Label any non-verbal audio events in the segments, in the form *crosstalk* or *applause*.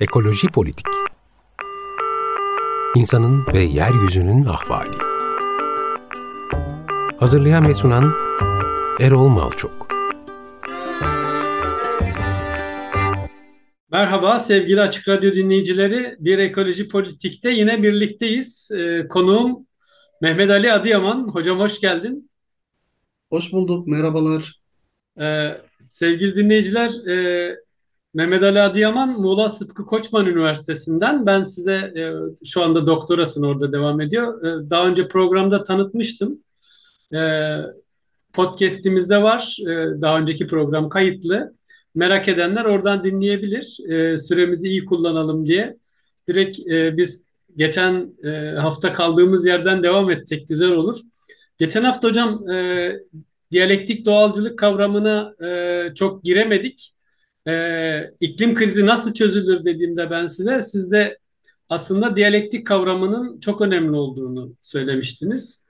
Ekoloji Politik İnsanın ve Yeryüzünün Ahvali Hazırlayan ve sunan Erol Malçok Merhaba sevgili Açık Radyo dinleyicileri. Bir Ekoloji Politik'te yine birlikteyiz. Ee, konuğum Mehmet Ali Adıyaman. Hocam hoş geldin. Hoş bulduk, merhabalar. Ee, sevgili dinleyiciler, e, Mehmet Ali Adıyaman Muğla Sıtkı Koçman Üniversitesi'nden. Ben size e, şu anda doktorasını orada devam ediyor. E, daha önce programda tanıtmıştım. E, podcast'imizde var. E, daha önceki program kayıtlı. Merak edenler oradan dinleyebilir. E, süremizi iyi kullanalım diye. Direkt e, biz geçen e, hafta kaldığımız yerden devam etsek güzel olur. Geçen hafta hocam e, diyalektik doğalcılık kavramına e, çok giremedik. E, iklim krizi nasıl çözülür dediğimde ben size, siz de aslında diyalektik kavramının çok önemli olduğunu söylemiştiniz.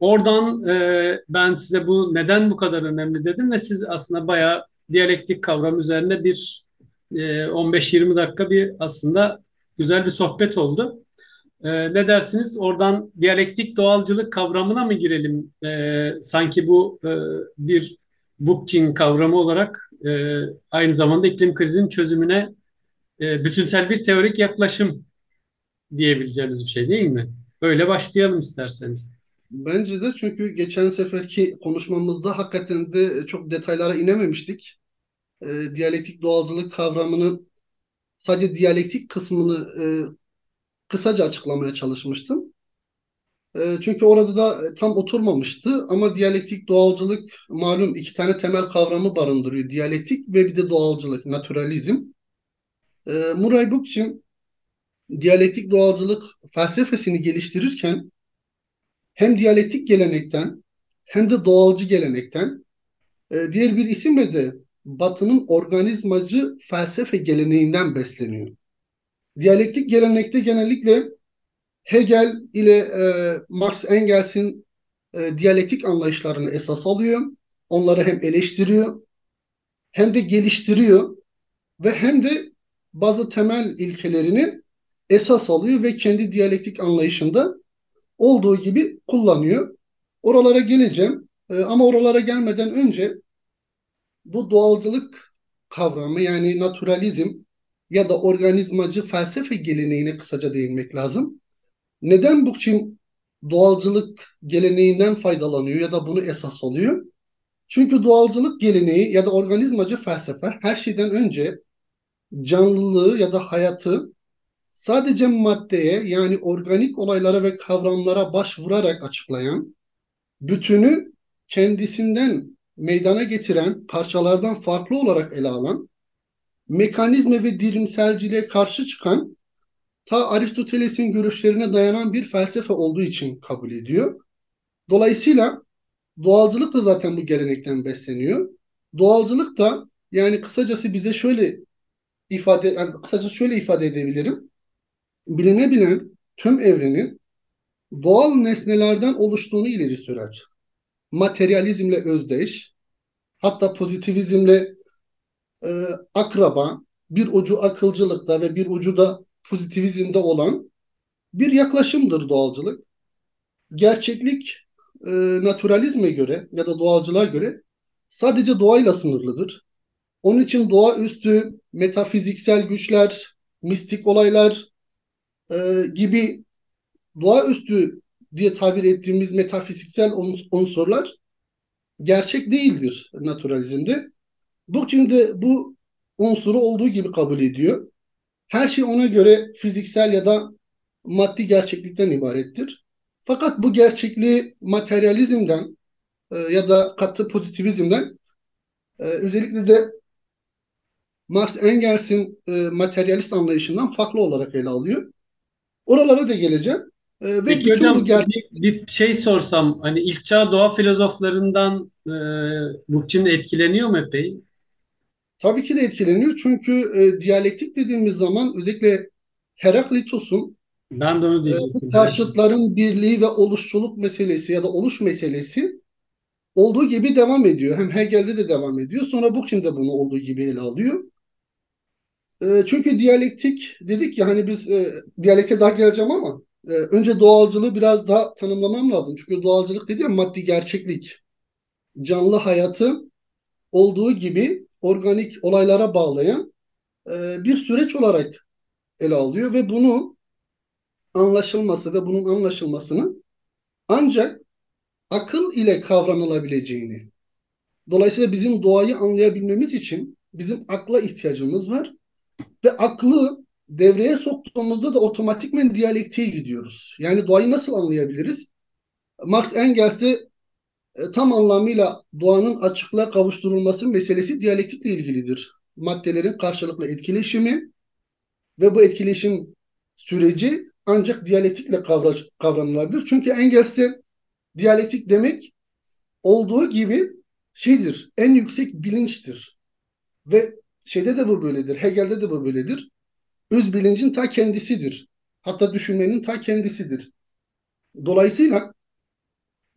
Oradan e, ben size bu neden bu kadar önemli dedim ve siz aslında bayağı diyalektik kavram üzerine bir e, 15-20 dakika bir aslında güzel bir sohbet oldu. E, ne dersiniz? Oradan diyalektik doğalcılık kavramına mı girelim? E, sanki bu e, bir Bookchin kavramı olarak e, aynı zamanda iklim krizinin çözümüne e, bütünsel bir teorik yaklaşım diyebileceğimiz bir şey değil mi? Böyle başlayalım isterseniz. Bence de çünkü geçen seferki konuşmamızda hakikaten de çok detaylara inememiştik. E, diyalektik doğalcılık kavramını sadece diyalektik kısmını e, kısaca açıklamaya çalışmıştım. E, çünkü orada da tam oturmamıştı ama diyalektik doğalcılık malum iki tane temel kavramı barındırıyor. Diyalektik ve bir de doğalcılık, naturalizm. E, Murray Bookchin diyalektik doğalcılık felsefesini geliştirirken hem diyalektik gelenekten hem de doğalcı gelenekten e, diğer bir isimle de Batı'nın organizmacı felsefe geleneğinden besleniyor. Diyalektik gelenekte genellikle Hegel ile e, Marx Engels'in e, diyalektik anlayışlarını esas alıyor. Onları hem eleştiriyor hem de geliştiriyor ve hem de bazı temel ilkelerini esas alıyor ve kendi diyalektik anlayışında olduğu gibi kullanıyor. Oralara geleceğim e, ama oralara gelmeden önce bu doğalcılık kavramı yani naturalizm ya da organizmacı felsefe geleneğine kısaca değinmek lazım. Neden Bookchin doğalcılık geleneğinden faydalanıyor ya da bunu esas alıyor? Çünkü doğalcılık geleneği ya da organizmacı felsefe her şeyden önce canlılığı ya da hayatı sadece maddeye yani organik olaylara ve kavramlara başvurarak açıklayan, bütünü kendisinden meydana getiren parçalardan farklı olarak ele alan, mekanizme ve dirimselciliğe karşı çıkan, ta Aristoteles'in görüşlerine dayanan bir felsefe olduğu için kabul ediyor. Dolayısıyla doğalcılık da zaten bu gelenekten besleniyor. Doğalcılık da yani kısacası bize şöyle ifade yani kısaca şöyle ifade edebilirim. Bilinebilen tüm evrenin doğal nesnelerden oluştuğunu ileri sürer. Materyalizmle özdeş, hatta pozitivizmle e, akraba, bir ucu akılcılıkta ve bir ucu da pozitivizmde olan bir yaklaşımdır doğalcılık. Gerçeklik e, naturalizme göre ya da doğalcılığa göre sadece doğayla sınırlıdır. Onun için doğaüstü metafiziksel güçler, mistik olaylar e, gibi doğaüstü diye tabir ettiğimiz metafiziksel unsurlar gerçek değildir naturalizmde. Bookchin de bu unsuru olduğu gibi kabul ediyor. Her şey ona göre fiziksel ya da maddi gerçeklikten ibarettir. Fakat bu gerçekliği materyalizmden e, ya da katı pozitivizmden e, özellikle de Marx Engels'in e, materyalist anlayışından farklı olarak ele alıyor. Oralara da geleceğim. E, ve Peki hocam bu gerçek... bir şey sorsam hani ilk çağ doğa filozoflarından e, Bookchin etkileniyor mu epey? Tabii ki de etkileniyor çünkü e, diyalektik dediğimiz zaman özellikle Heraklitos'un ben de onu diyecektim. E, taşıtların birliği ve oluşçuluk meselesi ya da oluş meselesi olduğu gibi devam ediyor. Hem Hegel'de de devam ediyor. Sonra Bookchin de bunu olduğu gibi ele alıyor. E, çünkü diyalektik dedik ya hani biz e, diyalekte daha geleceğim ama e, önce doğalcılığı biraz daha tanımlamam lazım. Çünkü doğalcılık dedi ya maddi gerçeklik. Canlı hayatı olduğu gibi organik olaylara bağlayan e, bir süreç olarak ele alıyor ve bunu anlaşılması ve bunun anlaşılmasını ancak akıl ile kavranılabileceğini. Dolayısıyla bizim doğayı anlayabilmemiz için bizim akla ihtiyacımız var ve aklı devreye soktuğumuzda da otomatikmen diyalektiğe gidiyoruz. Yani doğayı nasıl anlayabiliriz? Marx Engels'e e, tam anlamıyla doğanın açıklığa kavuşturulması meselesi diyalektikle ilgilidir. Maddelerin karşılıklı etkileşimi ve bu etkileşim süreci ancak diyalektikle kavra kavranılabilir. Çünkü Engels'e diyalektik demek olduğu gibi şeydir, en yüksek bilinçtir. Ve şeyde de bu böyledir, Hegel'de de bu böyledir. Öz bilincin ta kendisidir. Hatta düşünmenin ta kendisidir. Dolayısıyla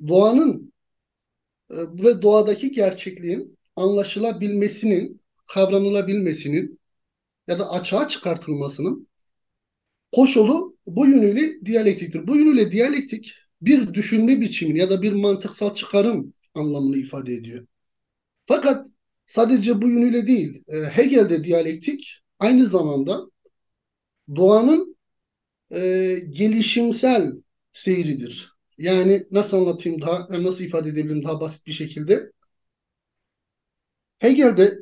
doğanın ve doğadaki gerçekliğin anlaşılabilmesinin, kavranılabilmesinin ya da açığa çıkartılmasının koşulu bu yönüyle diyalektiktir. Bu yönüyle diyalektik bir düşünme biçimini ya da bir mantıksal çıkarım anlamını ifade ediyor. Fakat sadece bu yönüyle değil, e, Hegel'de diyalektik aynı zamanda doğanın e, gelişimsel seyridir. Yani nasıl anlatayım daha, nasıl ifade edebilirim daha basit bir şekilde? Hegel'de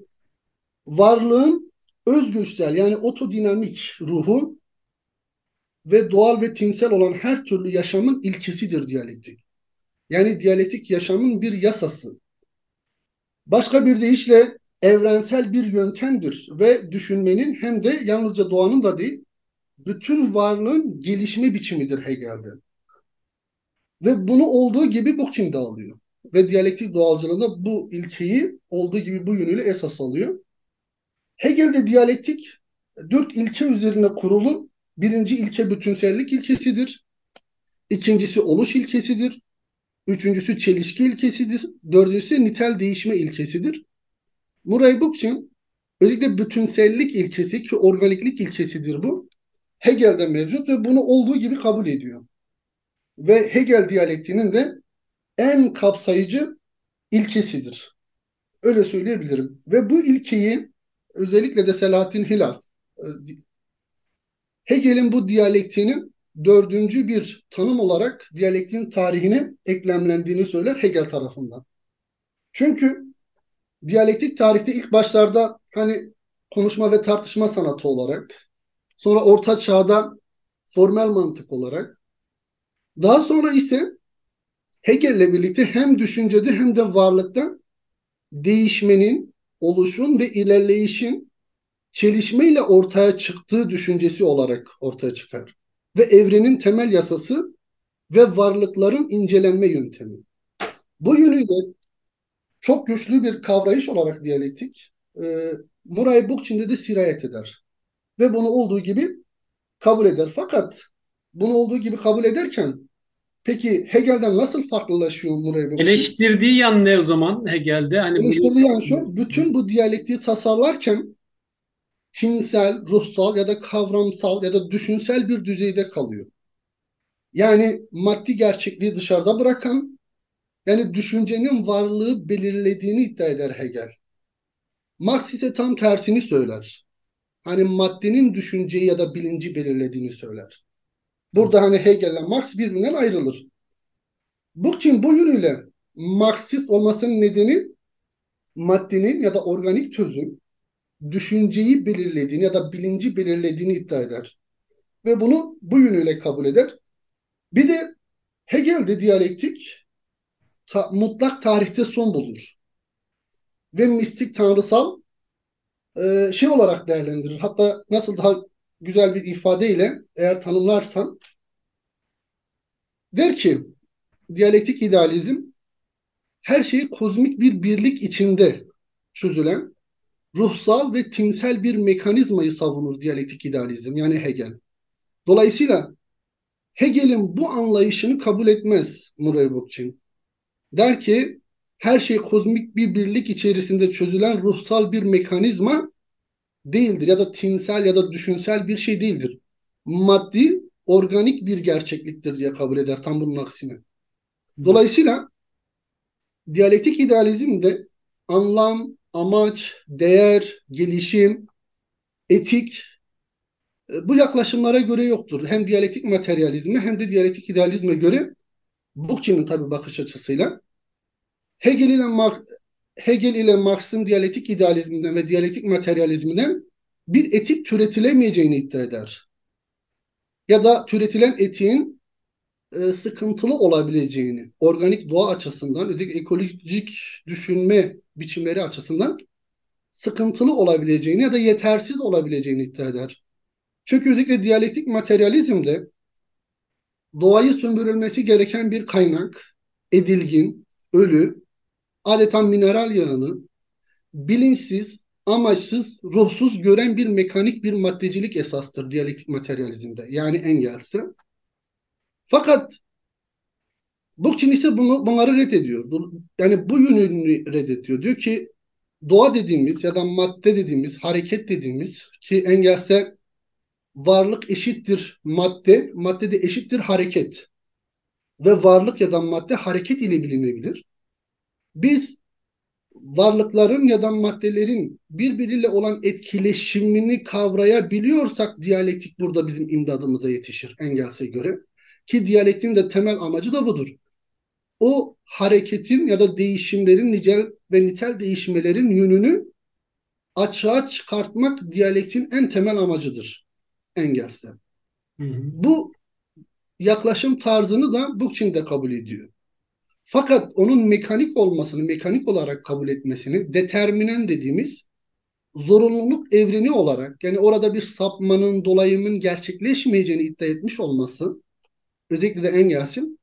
varlığın özgüçsel yani otodinamik ruhu ve doğal ve tinsel olan her türlü yaşamın ilkesidir diyalektik. Yani diyalektik yaşamın bir yasası. Başka bir deyişle evrensel bir yöntemdir ve düşünmenin hem de yalnızca doğanın da değil, bütün varlığın gelişme biçimidir Hegel'de. Ve bunu olduğu gibi Bookchin de alıyor. Ve diyalektik doğalcılığında bu ilkeyi olduğu gibi bu yönüyle esas alıyor. Hegel'de diyalektik dört ilke üzerine kurulu birinci ilke bütünsellik ilkesidir. İkincisi oluş ilkesidir. Üçüncüsü çelişki ilkesidir. Dördüncüsü nitel değişme ilkesidir. Murray Bookchin özellikle bütünsellik ilkesi ki organiklik ilkesidir bu. Hegel'de mevcut ve bunu olduğu gibi kabul ediyor. Ve Hegel diyalektiğinin de en kapsayıcı ilkesidir. Öyle söyleyebilirim. Ve bu ilkeyi özellikle de Selahattin Hilal e, Hegel'in bu diyalektiğinin dördüncü bir tanım olarak diyalektiğin tarihine eklemlendiğini söyler Hegel tarafından. Çünkü diyalektik tarihte ilk başlarda hani konuşma ve tartışma sanatı olarak, sonra orta çağda formel mantık olarak, daha sonra ise Hegel'le birlikte hem düşüncede hem de varlıkta değişmenin, oluşun ve ilerleyişin çelişmeyle ortaya çıktığı düşüncesi olarak ortaya çıkar. Ve evrenin temel yasası ve varlıkların incelenme yöntemi. Bu yönüyle çok güçlü bir kavrayış olarak diyalektik e, Murray Bookchin'de de sirayet eder. Ve bunu olduğu gibi kabul eder. Fakat bunu olduğu gibi kabul ederken peki Hegel'den nasıl farklılaşıyor Murray? Eleştirdiği yan ne o zaman Hegel'de? Hani Eleştirdiği yan şu, bütün bu diyalektiği tasarlarken tinsel, ruhsal ya da kavramsal ya da düşünsel bir düzeyde kalıyor. Yani maddi gerçekliği dışarıda bırakan yani düşüncenin varlığı belirlediğini iddia eder Hegel. Marx ise tam tersini söyler. Hani maddenin düşünceyi ya da bilinci belirlediğini söyler. Burada hani Hegel ile Marx birbirinden ayrılır. Bookchin bu yönüyle Marksist olmasının nedeni maddenin ya da organik tözün düşünceyi belirlediğini ya da bilinci belirlediğini iddia eder. Ve bunu bu yönüyle kabul eder. Bir de Hegel'de diyalektik ta, mutlak tarihte son bulur. Ve mistik tanrısal e, şey olarak değerlendirir. Hatta nasıl daha güzel bir ifadeyle eğer tanımlarsan der ki diyalektik idealizm her şeyi kozmik bir birlik içinde çözülen ruhsal ve tinsel bir mekanizmayı savunur diyalektik idealizm yani Hegel. Dolayısıyla Hegel'in bu anlayışını kabul etmez Murray Bookchin. Der ki her şey kozmik bir birlik içerisinde çözülen ruhsal bir mekanizma değildir ya da tinsel ya da düşünsel bir şey değildir. Maddi, organik bir gerçekliktir diye kabul eder tam bunun aksine. Dolayısıyla diyalektik idealizmde anlam, amaç, değer, gelişim, etik e, bu yaklaşımlara göre yoktur. Hem diyalektik materyalizme hem de diyalektik idealizme göre Bookchin'in tabi bakış açısıyla Hegel ile Hegel ile Marx'ın diyalektik idealizminden ve diyalektik materyalizminden bir etik türetilemeyeceğini iddia eder. Ya da türetilen etiğin e, sıkıntılı olabileceğini, organik doğa açısından, özellikle ekolojik düşünme biçimleri açısından sıkıntılı olabileceğini ya da yetersiz olabileceğini iddia eder. Çünkü özellikle diyalektik materyalizmde doğayı sömürülmesi gereken bir kaynak, edilgin, ölü, adeta mineral yağını bilinçsiz, amaçsız, ruhsuz gören bir mekanik bir maddecilik esastır diyalektik materyalizmde. Yani Engels'e. Fakat Bookchin ise bunu, bunları reddediyor. Yani bu yönünü reddediyor. Diyor ki doğa dediğimiz ya da madde dediğimiz, hareket dediğimiz ki Engels'e varlık eşittir madde, madde de eşittir hareket. Ve varlık ya da madde hareket ile bilinebilir. Biz varlıkların ya da maddelerin birbiriyle olan etkileşimini kavrayabiliyorsak diyalektik burada bizim imdadımıza yetişir Engels'e göre. Ki diyalektin de temel amacı da budur. O hareketin ya da değişimlerin nicel ve nitel değişmelerin yönünü açığa çıkartmak diyalektin en temel amacıdır Engels'te. Bu yaklaşım tarzını da Bookchin de kabul ediyor. Fakat onun mekanik olmasını, mekanik olarak kabul etmesini determinen dediğimiz zorunluluk evreni olarak yani orada bir sapmanın, dolayımın gerçekleşmeyeceğini iddia etmiş olması özellikle de Engels'in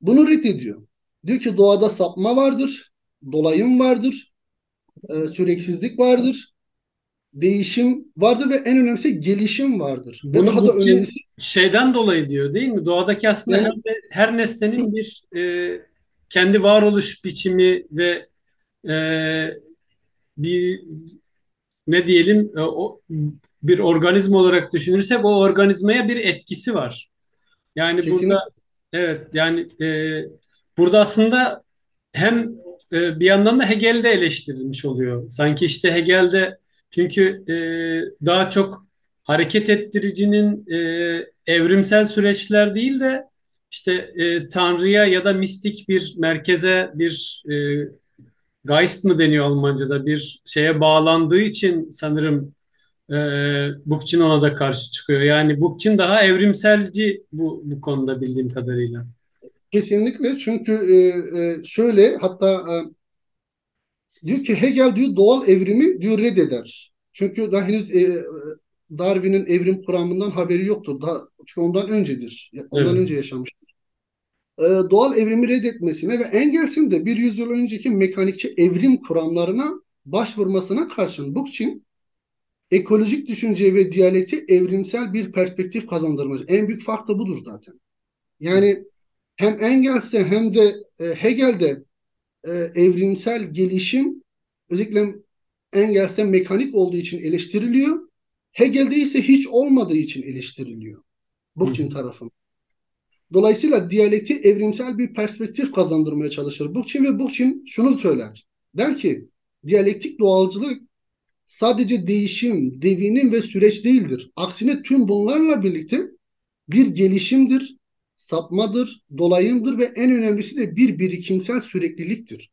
bunu reddediyor. Diyor ki doğada sapma vardır, dolayım vardır, e, süreksizlik vardır, değişim vardır ve en önemlisi gelişim vardır. Bunu ve daha da önemlisi şeyden dolayı diyor değil mi? Doğadaki aslında Yani- her, nesnenin bir e, kendi varoluş biçimi ve e, bir ne diyelim e, o bir organizma olarak düşünürsek o organizmaya bir etkisi var. Yani Kesinlikle. burada evet yani e, burada aslında hem e, bir yandan da Hegel'de eleştirilmiş oluyor. Sanki işte Hegel'de çünkü e, daha çok hareket ettiricinin e, evrimsel süreçler değil de işte e, Tanrı'ya ya da mistik bir merkeze bir e, Geist mı deniyor Almanca'da bir şeye bağlandığı için sanırım e, Bookchin ona da karşı çıkıyor. Yani Bookchin daha evrimselci bu, bu konuda bildiğim kadarıyla. Kesinlikle çünkü e, e, şöyle hatta e, diyor ki Hegel diyor doğal evrimi diyor reddeder. Çünkü daha henüz e, Darwin'in evrim kuramından haberi yoktur. Daha, çünkü ondan öncedir. Ondan Evet. önce yaşamıştır. E, doğal evrimi reddetmesine ve Engels'in de bir yüzyıl önceki mekanikçi evrim kuramlarına başvurmasına karşın Bookchin ekolojik düşünce ve diyalekti evrimsel bir perspektif kazandırmacı. En büyük fark da budur zaten. Yani hem Engels'te hem de e, Hegel'de e, evrimsel gelişim özellikle Engels'te mekanik olduğu için eleştiriliyor. Hegel'de ise hiç olmadığı için eleştiriliyor. Bookchin tarafından. Dolayısıyla diyalekti evrimsel bir perspektif kazandırmaya çalışır Bookchin ve Bookchin şunu söyler. Der ki diyalektik doğalcılık sadece değişim, devinim ve süreç değildir. Aksine tüm bunlarla birlikte bir gelişimdir, sapmadır, dolayımdır ve en önemlisi de bir birikimsel sürekliliktir.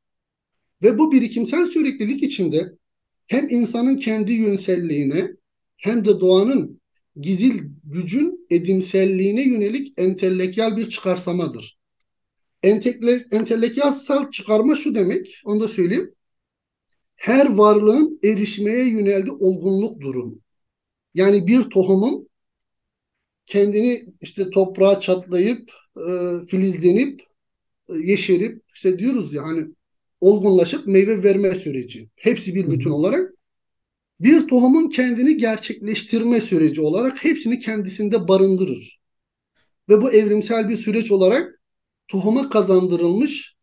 Ve bu birikimsel süreklilik içinde hem insanın kendi yönselliğine hem de doğanın gizil gücün edimselliğine yönelik entelektüel bir çıkarsamadır. Entekle, entelektüel çıkarma şu demek, onu da söyleyeyim. Her varlığın erişmeye yöneldiği olgunluk durumu. Yani bir tohumun kendini işte toprağa çatlayıp, e, filizlenip, e, yeşerip, işte diyoruz ya hani olgunlaşıp meyve verme süreci. Hepsi bir bütün olarak bir tohumun kendini gerçekleştirme süreci olarak hepsini kendisinde barındırır. Ve bu evrimsel bir süreç olarak tohuma kazandırılmış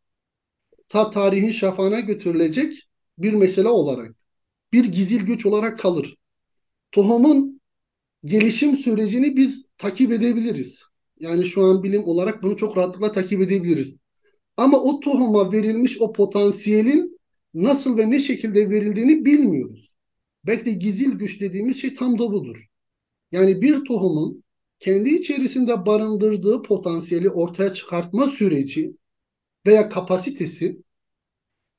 ta tarihin şafağına götürülecek bir mesele olarak bir gizil güç olarak kalır. Tohumun gelişim sürecini biz takip edebiliriz. Yani şu an bilim olarak bunu çok rahatlıkla takip edebiliriz. Ama o tohuma verilmiş o potansiyelin nasıl ve ne şekilde verildiğini bilmiyoruz. Belki de gizil güç dediğimiz şey tam da budur. Yani bir tohumun kendi içerisinde barındırdığı potansiyeli ortaya çıkartma süreci veya kapasitesi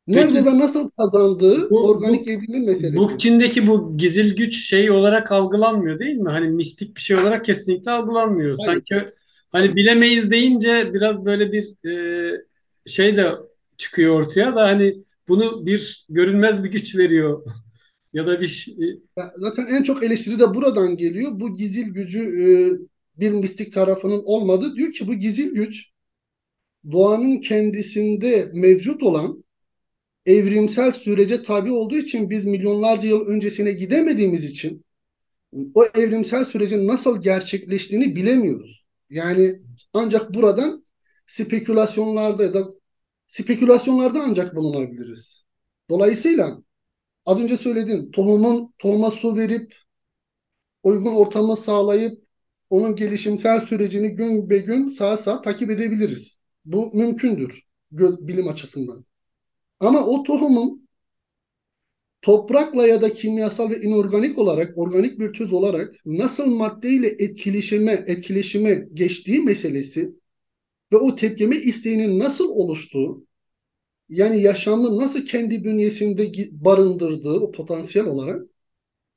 nerede Peki, ve nasıl kazandığı bu, organik bu evrimin meselesi. Bookchin'deki bu gizil güç şey olarak algılanmıyor değil mi? Hani mistik bir şey olarak kesinlikle algılanmıyor. Hayır, Sanki hani bilemeyiz deyince biraz böyle bir e, şey de çıkıyor ortaya da hani bunu bir görünmez bir güç veriyor *laughs* ya da bir şey- Ya Zaten en çok eleştiri de buradan geliyor. Bu gizil gücü e, bir mistik tarafının olmadı. Diyor ki bu gizil güç doğanın kendisinde mevcut olan evrimsel sürece tabi olduğu için biz milyonlarca yıl öncesine gidemediğimiz için o evrimsel sürecin nasıl gerçekleştiğini bilemiyoruz. Yani ancak buradan spekülasyonlarda ya da spekülasyonlarda ancak bulunabiliriz. Dolayısıyla az önce söyledim tohumun tohuma su verip uygun ortamı sağlayıp onun gelişimsel sürecini gün be gün saat saat takip edebiliriz. Bu mümkündür bilim açısından. Ama o tohumun toprakla ya da kimyasal ve inorganik olarak, organik bir tüz olarak nasıl maddeyle etkileşime, etkileşime geçtiği meselesi ve o tepkime isteğinin nasıl oluştuğu, yani yaşamı nasıl kendi bünyesinde barındırdığı o potansiyel olarak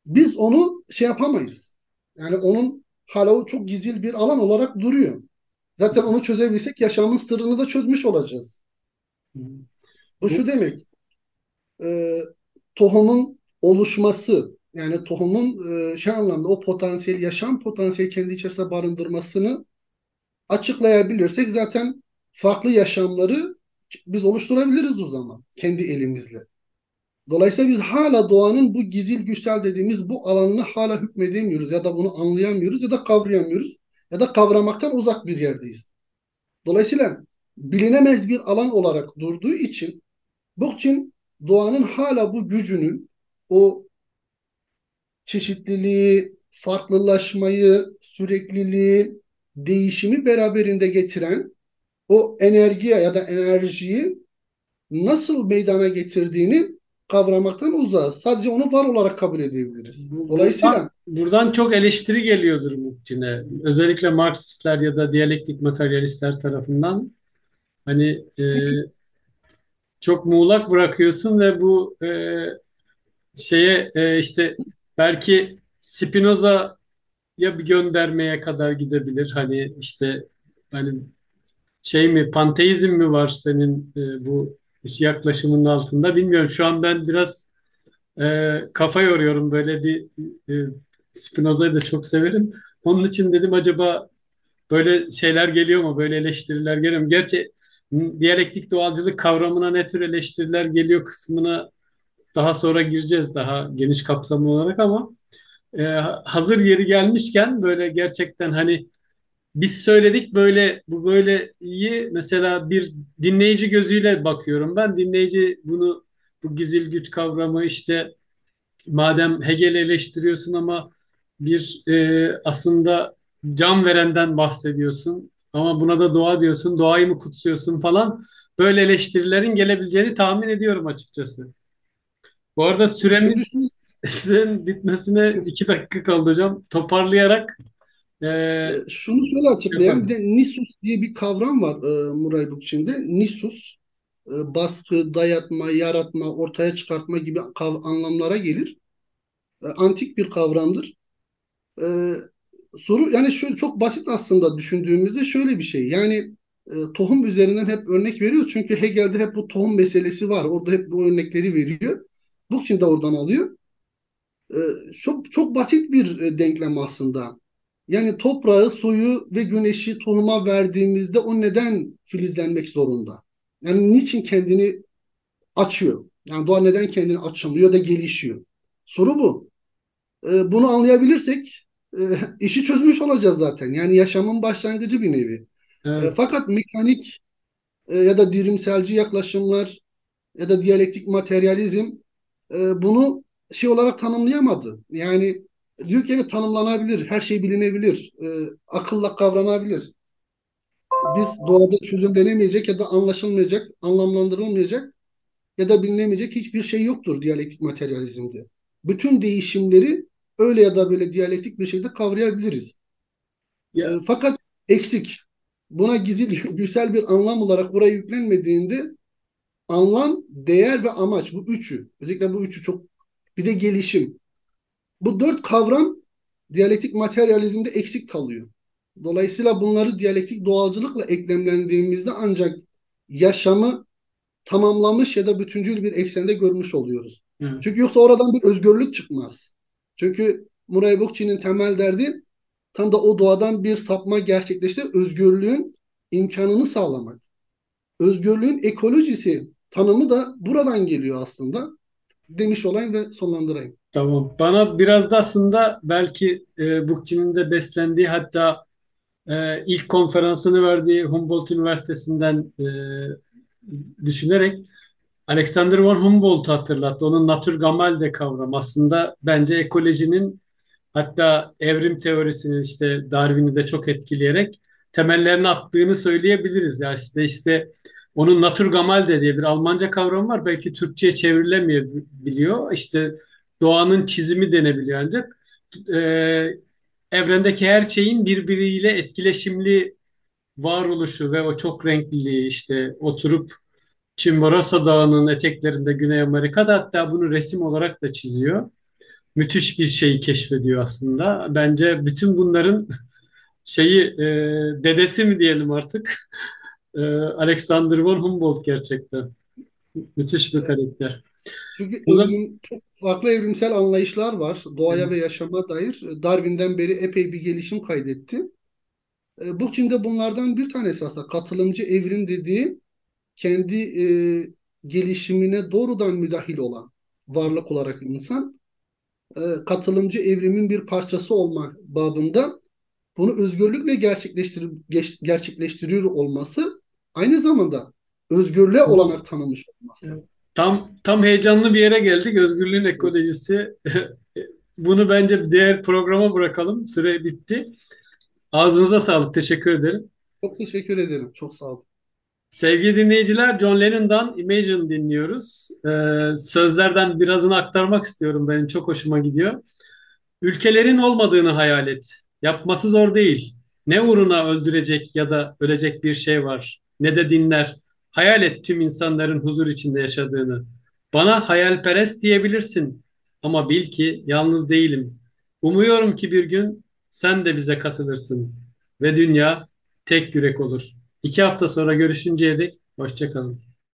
biz onu şey yapamayız. Yani onun hala o çok gizil bir alan olarak duruyor. Zaten onu çözebilsek yaşamın sırrını da çözmüş olacağız. Bu şu demek, e, tohumun oluşması, yani tohumun e, şey anlamda o potansiyel, yaşam potansiyeli kendi içerisinde barındırmasını açıklayabilirsek zaten farklı yaşamları biz oluşturabiliriz o zaman kendi elimizle. Dolayısıyla biz hala doğanın bu gizil güçsel dediğimiz bu alanına hala hükmedemiyoruz ya da bunu anlayamıyoruz ya da kavrayamıyoruz ya da kavramaktan uzak bir yerdeyiz. Dolayısıyla bilinemez bir alan olarak durduğu için Bookchin doğanın hala bu gücünün o çeşitliliği, farklılaşmayı, sürekliliği, değişimi beraberinde getiren o enerjiye ya da enerjiyi nasıl meydana getirdiğini kavramaktan uzağız. Sadece onu var olarak kabul edebiliriz. Dolayısıyla buradan, buradan çok eleştiri geliyordur Muhcin'e. Özellikle Marksistler ya da diyalektik materyalistler tarafından. Hani e, çok muğlak bırakıyorsun ve bu e, şeye e, işte belki Spinoza'ya bir göndermeye kadar gidebilir. Hani işte hani şey mi panteizm mi var senin e, bu yaklaşımının altında bilmiyorum. Şu an ben biraz e, kafa yoruyorum böyle bir e, Spinoza'yı da çok severim. Onun için dedim acaba böyle şeyler geliyor mu? Böyle eleştiriler geliyor mu? Gerçi diyalektik doğalcılık kavramına ne tür eleştiriler geliyor kısmına daha sonra gireceğiz daha geniş kapsamlı olarak ama e, hazır yeri gelmişken böyle gerçekten hani biz söyledik böyle bu böyle iyi mesela bir dinleyici gözüyle bakıyorum ben. Dinleyici bunu bu gizil güç kavramı işte madem Hegel'i eleştiriyorsun ama bir e, aslında can verenden bahsediyorsun ama buna da doğa diyorsun doğayı mı kutsuyorsun falan böyle eleştirilerin gelebileceğini tahmin ediyorum açıkçası. Bu arada süremizin bitmesine iki dakika kaldı hocam. Toparlayarak e, şunu şöyle açıklayayım. Bir de Nisus diye bir kavram var e, Muray Bookchin'de. Nisus e, baskı, dayatma, yaratma, ortaya çıkartma gibi kav- anlamlara gelir. E, antik bir kavramdır. E, soru yani şöyle çok basit aslında düşündüğümüzde şöyle bir şey. Yani e, tohum üzerinden hep örnek veriyoruz. Çünkü Hegel'de hep bu tohum meselesi var. Orada hep bu örnekleri veriyor. Bookchin de oradan alıyor. E, çok çok basit bir e, denklem aslında. Yani toprağı, suyu ve güneşi tohuma verdiğimizde o neden filizlenmek zorunda? Yani niçin kendini açıyor? Yani doğa neden kendini açamıyor da gelişiyor? Soru bu. E, bunu anlayabilirsek e, işi çözmüş olacağız zaten. Yani yaşamın başlangıcı bir nevi. Evet. E, fakat mekanik e, ya da dirimselci yaklaşımlar ya da diyalektik materyalizm e, bunu şey olarak tanımlayamadı. Yani diyor ki evet tanımlanabilir, her şey bilinebilir, e, akılla kavranabilir. Biz doğada çözümlenemeyecek ya da anlaşılmayacak, anlamlandırılmayacak ya da bilinemeyecek hiçbir şey yoktur diyalektik materyalizmde. Bütün değişimleri öyle ya da böyle diyalektik bir şekilde kavrayabiliriz. E, fakat eksik. Buna gizli, *laughs* güzel bir anlam olarak buraya yüklenmediğinde anlam, değer ve amaç bu üçü. Özellikle bu üçü çok bir de gelişim. Bu dört kavram diyalektik materyalizmde eksik kalıyor. Dolayısıyla bunları diyalektik doğalcılıkla eklemlendiğimizde ancak yaşamı tamamlamış ya da bütüncül bir eksende görmüş oluyoruz. Hı. Çünkü yoksa oradan bir özgürlük çıkmaz. Çünkü Murray Bookchin'in temel derdi tam da o doğadan bir sapma gerçekleşti. Özgürlüğün imkanını sağlamak. Özgürlüğün ekolojisi tanımı da buradan geliyor aslında. Demiş olayım ve sonlandırayım. Tamam. Bana biraz da aslında belki e, Bookchin'in de beslendiği hatta e, ilk konferansını verdiği Humboldt Üniversitesi'nden e, düşünerek Alexander von Humboldt'u hatırlattı. Onun Naturgamalde kavramı aslında bence ekolojinin hatta evrim teorisini işte Darwin'i de çok etkileyerek temellerini attığını söyleyebiliriz. Ya işte işte onun Naturgamalde diye bir Almanca kavramı var. Belki Türkçe'ye çevrilemeyebiliyor. İşte doğanın çizimi denebiliyor ancak e, evrendeki her şeyin birbiriyle etkileşimli varoluşu ve o çok renkliliği işte oturup Chimborazo Dağı'nın eteklerinde Güney Amerika'da hatta bunu resim olarak da çiziyor. Müthiş bir şeyi keşfediyor aslında. Bence bütün bunların şeyi e, dedesi mi diyelim artık *laughs* e, Alexander von Humboldt gerçekten. Müthiş bir karakter. Çünkü evrim, çok farklı evrimsel anlayışlar var doğaya ve yaşama dair. Darwin'den beri epey bir gelişim kaydetti. E, Bookchin de bunlardan bir tanesi aslında. Katılımcı evrim dediği kendi e, gelişimine doğrudan müdahil olan varlık olarak insan e, katılımcı evrimin bir parçası olma babında bunu özgürlükle gerçekleştir gerçekleştiriyor olması aynı zamanda özgürlüğe olanak tanımış olması. Tam tam heyecanlı bir yere geldik. Özgürlüğün ekolojisi. *laughs* Bunu bence diğer programa bırakalım. Süre bitti. Ağzınıza sağlık. Teşekkür ederim. Çok teşekkür ederim. Çok sağ olun. Sevgili dinleyiciler, John Lennon'dan Imagine dinliyoruz. Ee, sözlerden birazını aktarmak istiyorum. Benim çok hoşuma gidiyor. Ülkelerin olmadığını hayal et. Yapması zor değil. Ne uğruna öldürecek ya da ölecek bir şey var. Ne de dinler. Hayal et tüm insanların huzur içinde yaşadığını. Bana hayalperest diyebilirsin. Ama bil ki yalnız değilim. Umuyorum ki bir gün sen de bize katılırsın. Ve dünya tek yürek olur. İki hafta sonra görüşünceye dek hoşçakalın.